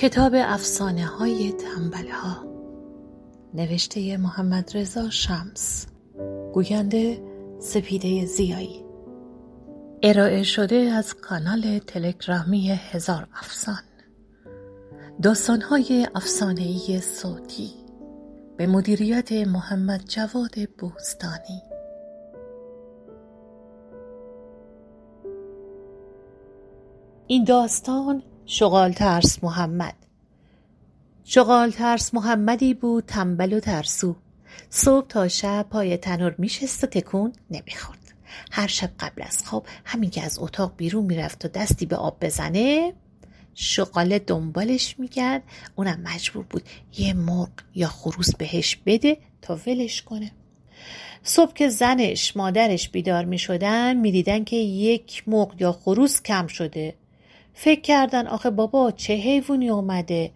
کتاب افسانه های تنبل ها نوشته محمد رضا شمس. گوینده سپیده زیایی. ارائه شده از کانال تلگرامی هزار افسان. داستان های افسانه ای صوتی. به مدیریت محمد جواد بوستانی. این داستان شغال ترس محمد. شغال ترس محمدی بود تنبل و ترسو. صبح تا شب پای تنور میشست و تکون نمی‌خورد. هر شب قبل از خواب همین که از اتاق بیرون می‌رفت و دستی به آب بزنه شغاله دنبالش می‌کرد. اونم مجبور بود یه مرغ یا خروس بهش بده تا ولش کنه. صبح که زنش مادرش بیدار می شدن می که یک مرغ یا خروس کم شده. فکر کردن آخه بابا چه حیوانی اومده؟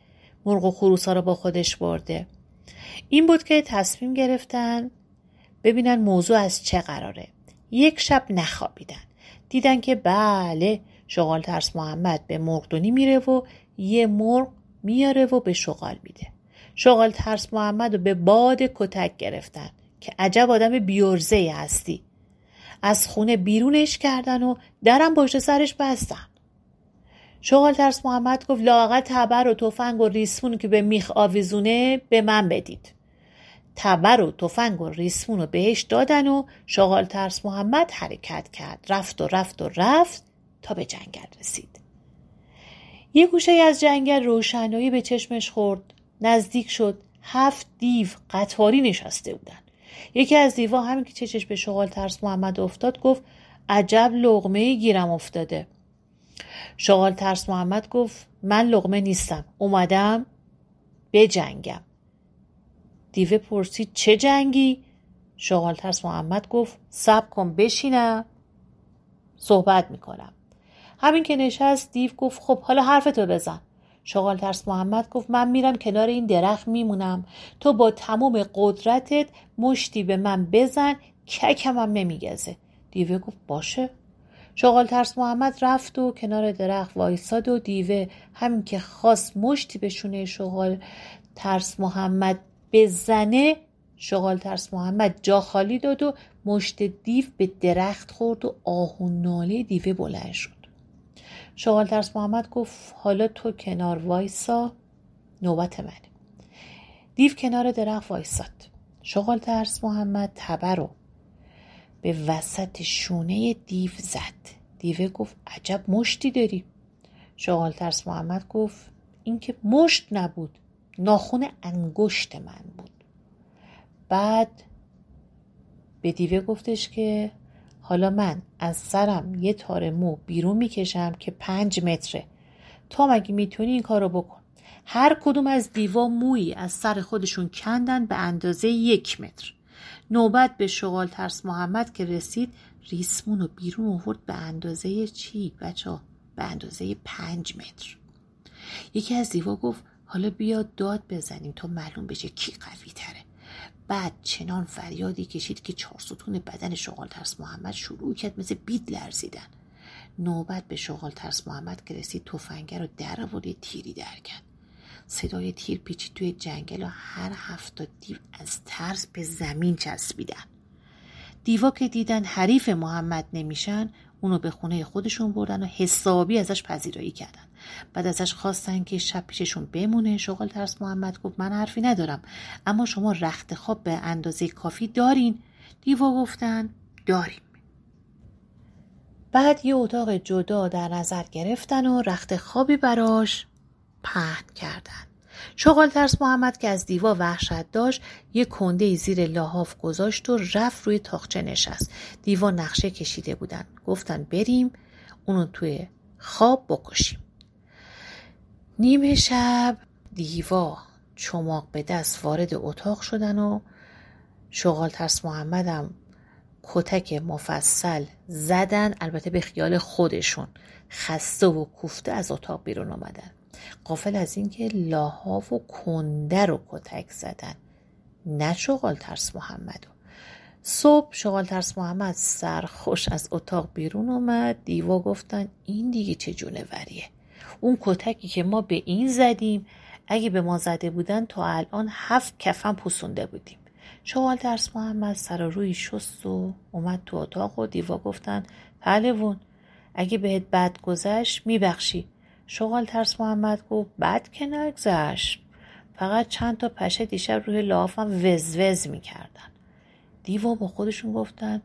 مرغ و خروس ها رو با خودش برده. این بود که تصمیم گرفتن ببینن موضوع از چه قراره. یک شب نخوابیدن. دیدن که بله شغال ترس محمد به مرغدونی میره و یه مرغ میاره و به شغال میده. شغال ترس محمد رو به باد کتک گرفتن که عجب آدم بیورزه هستی. از خونه بیرونش کردن و درم پشت سرش بستن. شغال ترس محمد گفت لاغت تبر و تفنگ و ریسمون که به میخ آویزونه به من بدید. تبر و تفنگ و ریسمون رو بهش دادن و شغال ترس محمد حرکت کرد. رفت و رفت و رفت تا به جنگل رسید. یه گوشه از جنگل روشنایی به چشمش خورد. نزدیک شد. هفت دیو قطاری نشسته بودن. یکی از دیوا همین که چشش به شغال ترس محمد افتاد گفت عجب لغمه گیرم افتاده. شغال ترس محمد گفت من لغمه نیستم. اومدم جنگم دیوه پرسید چه جنگی؟ شغال ترس محمد گفت سب کن بشینم صحبت می‌کنم. همین که نشست دیو گفت خب حالا حرفتو بزن. شغال ترس محمد گفت من میرم کنار این درخت میمونم. تو با تمام قدرتت مشتی به من بزن ککم هم نمیگزه. دیوه گفت باشه. شغال ترس محمد رفت و کنار درخت وایساد و دیوه. همین که خواست مشتی به شونه شغال ترس محمد بزنه شغال ترس محمد جا خالی داد و مشت دیو به درخت خورد و آهون ناله دیوه بلند شد. شغال ترس محمد گفت حالا تو کنار وایسا نوبت منه. دیو کنار درخت وایساد شغال ترس محمد تبر به وسط شونه دیو زد. دیوه گفت عجب مشتی داری. شغال ترس محمد گفت این که مشت نبود ناخون انگشت من بود. بعد به دیوه گفتش که حالا من از سرم یه تار مو بیرون می‌کشم که پنج متره. تا مگه می‌تونی این کارو بکن. هر کدوم از دیوا مویی از سر خودشون کندن به اندازه یک متر. نوبت به شغال ترس محمد که رسید ریسمون رو بیرون آورد به اندازه چی؟ بچه؟ به اندازه پنج متر. یکی از دیوا گفت حالا بیا داد بزنیم تا معلوم بشه کی قوی تره. بعد چنان فریادی کشید که چهار ستون بدن شغال ترس محمد شروع کرد مثل بید لرزیدن. نوبت به شغال ترس محمد که رسید تفنگه رو در تیری در کرد. صدای تیر پیچید توی جنگل و هر هفت دیو از ترس به زمین چسبیدن. دیوا که دیدن حریف محمد نمیشن اونو به خونه خودشون بردن و حسابی ازش پذیرایی کردن. بعد ازش خواستن که شب پیششون بمونه. شغل ترس محمد گفت من حرفی ندارم اما شما رخت خواب به اندازه کافی دارین. دیوا گفتن داریم. بعد یه اتاق جدا در نظر گرفتن و رخت خوابی براش پهن کردن. شغال ترس محمد که از دیوا وحشت داشت یه کنده زیر لاحاف گذاشت و رفت روی تاخچه نشست. دیوا نقشه کشیده بودن. گفتن بریم اونو توی خواب بکشیم. نیمه شب دیوا چماق به دست وارد اتاق شدن و شغال ترس محمدم کتک مفصل زدن البته به خیال خودشون. خسته و کوفته از اتاق بیرون آمدن قافل از اینکه لاحاف و کنده رو کتک زدن. نه شغال ترس محمدو صبح شغال ترس محمد سرخوش از اتاق بیرون اومد. دیوا گفتن این دیگه چه وریه. اون کتکی که ما به این زدیم اگه به ما زده بودن تا الان هفت کفن پسونده بودیم. شوال درس محمد سر روی شست و اومد تو اتاق و دیوا گفتن پهلوون اگه بهت بد گذشت میبخشی. شغال ترس محمد گفت بد که نگذشت. فقط چند تا پشه دیشب روی لافم وز وز می‌کردن. دیوا با خودشون گفتن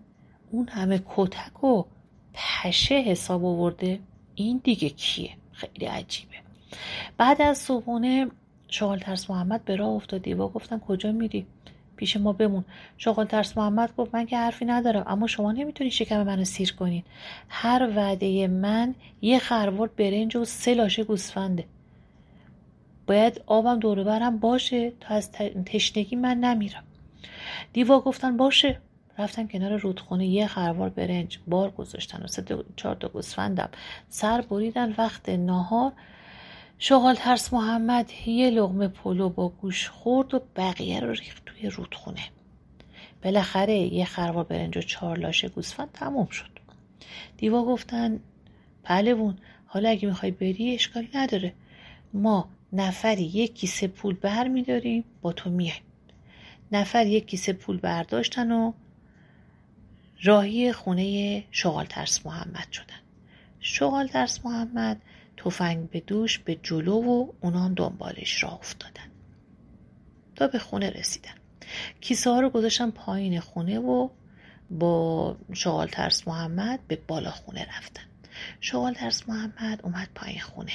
اون همه کتک و پشه حساب آورده این دیگه کیه؟ خیلی عجیبه. بعد از صبحونه شغال ترس محمد به راه افتاد. دیوا گفتن کجا میری؟ پیش ما بمون. شغال ترس محمد گفت من که حرفی ندارم اما شما نمی‌تونی شکم منو سیر کنین هر وعده من یه خروار برنج و سه لاشه گوسفنده. باید آبم دور برم باشه تا از تشنگی من نمیرم. دیوا گفتن باشه. رفتن کنار رودخونه یه خروار برنج بار گذاشتن و سه چهار تا گوسفندم. سر بریدن وقت ناهار شغال ترس محمد یه لغمه پلو با گوش خورد و بقیه رو ریخت توی رودخونه. بالاخره یه خروار برنج و چهار لاشه گوسفند تموم شد. دیوا گفتن پهلوون حالا اگه می‌خوای بری اشکالی نداره. ما نفری یک کیسه پول بر میداریم با تو میایم. نفر یک کیسه پول برداشتن و راهی خونه شغال ترس محمد شدن. شغال ترس محمد تفنگ به دوش به جلو و اونان دنبالش راه افتادن. تا به خونه رسیدن. کیسه ها رو گذاشتن پایین خونه و با شغال ترس محمد به بالا خونه رفتن. شغال ترس محمد اومد پایین خونه.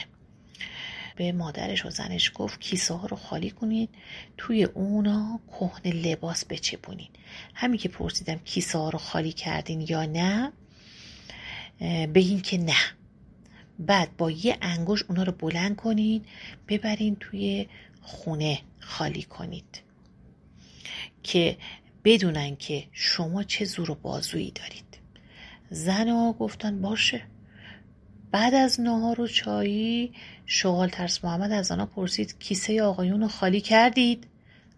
به مادرش و زنش گفت کیسه ها رو خالی کنید توی اونا کهنه لباس بچپونین همین که پرسیدم کیسه ها رو خالی کردین یا نه؟ بگین که نه. بعد با یه انگوش اونا رو بلند کنین ببرین توی خونه خالی کنید. که بدونن که شما چه زور و بازویی دارید. زن ها گفتن باشه. بعد از نهار و چایی شغال ترس محمد از آنها پرسید کیسه آقایون رو خالی کردید؟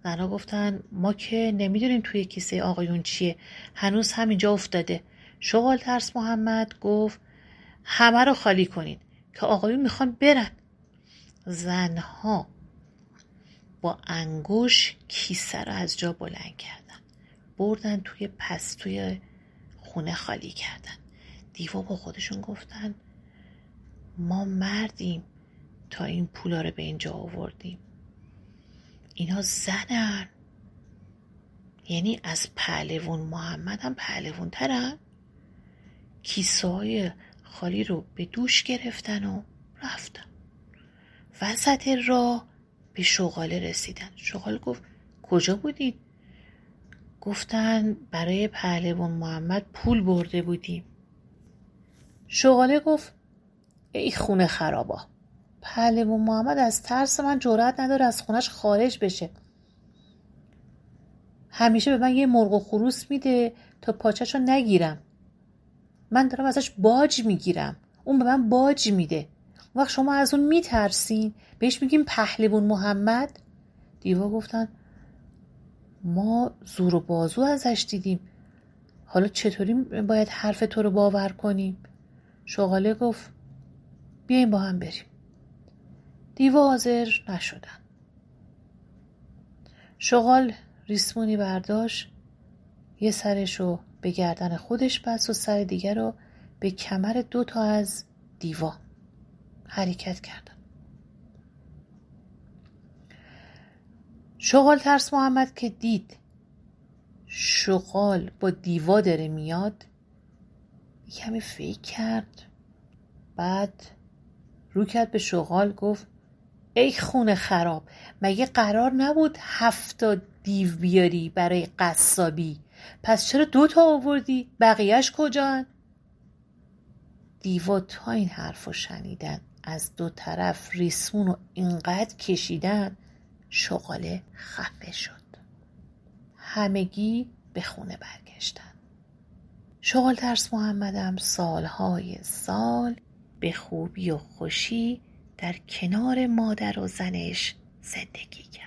زنها گفتن ما که نمی‌دونیم توی کیسه آقایون چیه. هنوز همینجا افتاده. شغال ترس محمد گفت همه رو خالی کنید که آقایون می‌خوان برن. زنها با انگوش کیسه رو از جا بلند کردن. بردن توی پس توی خونه خالی کردن. دیوا با خودشون گفتن ما مردیم تا این پولا رو به اینجا آوردیم. اینا زنن. یعنی از پهلوون محمد هم پهلوون ترن کیسه های خالی رو به دوش گرفتن و رفتن. وسط راه به شغاله رسیدن. شغال گفت کجا بودید گفتن برای پهلوان محمد پول برده بودیم. شغاله گفت ای خونه خرابا پهلوان محمد از ترس من جرأت نداره از خونش خارج بشه. همیشه به من یه مرغ و خروس میده تا پاچش رو نگیرم. من دارم ازش باج می‌گیرم. اون به من باج میده. وقت شما از اون میترسین بهش میگیم پهلوون محمد. دیوا گفتن ما زور و بازو ازش دیدیم. حالا چطوری باید حرف تو رو باور کنیم؟ شغاله گفت بیایم با هم بریم. دیوا حاضر نشدن. شغال ریسمونی برداشت یه سرشو به گردن خودش بس و سر دیگر رو به کمر دو تا از دیوا حرکت کردن. شغال ترس محمد که دید شغال با دیوا داره میاد کمی فکر کرد. بعد رو کرد به شغال گفت ای خونه خراب مگه قرار نبود هفتا دیو بیاری برای قصابی؟ پس چرا دو تا آوردی؟ بقیهش کجان؟ دیوا تا این حرف رو شنیدن. از دو طرف ریسمون رو اینقدر کشیدن شغاله خفه شد. همگی به خونه برگشتن. شغال ترس محمدم سالهای سال به خوبی و خوشی در کنار مادر و زنش زندگی کرد.